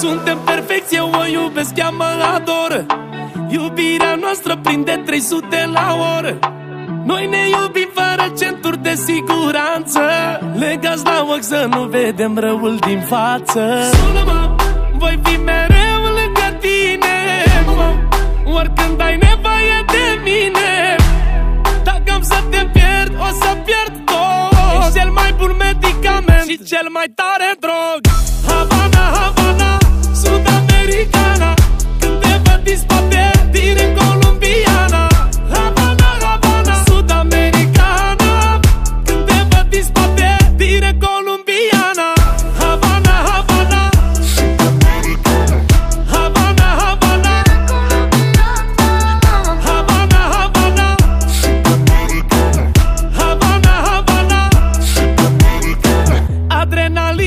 Suntem perfecți, eu o iubesc, ea mă adoră. Iubirea noastră prinde 300 la oră. Noi ne iubim fără centuri de siguranță. Legați la ochi să nu vedem răul din față. Sună-mă, voi fi mereu lângă tine. Mă, Oricând ai nevoie de mine. Dacă am să te pierd, o să pierd tot. Ești cel mai bun medicament și cel mai tare drog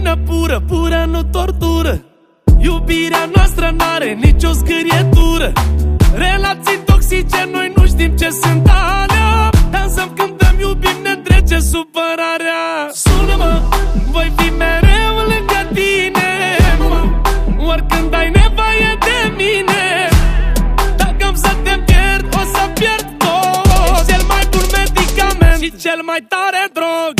Adrenalină pură, pură, nu tortură. Iubirea noastră n-are nicio scârietură Relații toxice, noi nu știm ce sunt alea. Dansăm, cântăm, iubim, ne trece supărarea. Sună-mă, voi fi mereu lângă tine. Mă, Oricând ai nevoie de mine. Dacă am să te pierd, o să pierd tot. Ești cel mai bun medicament și cel mai tare drog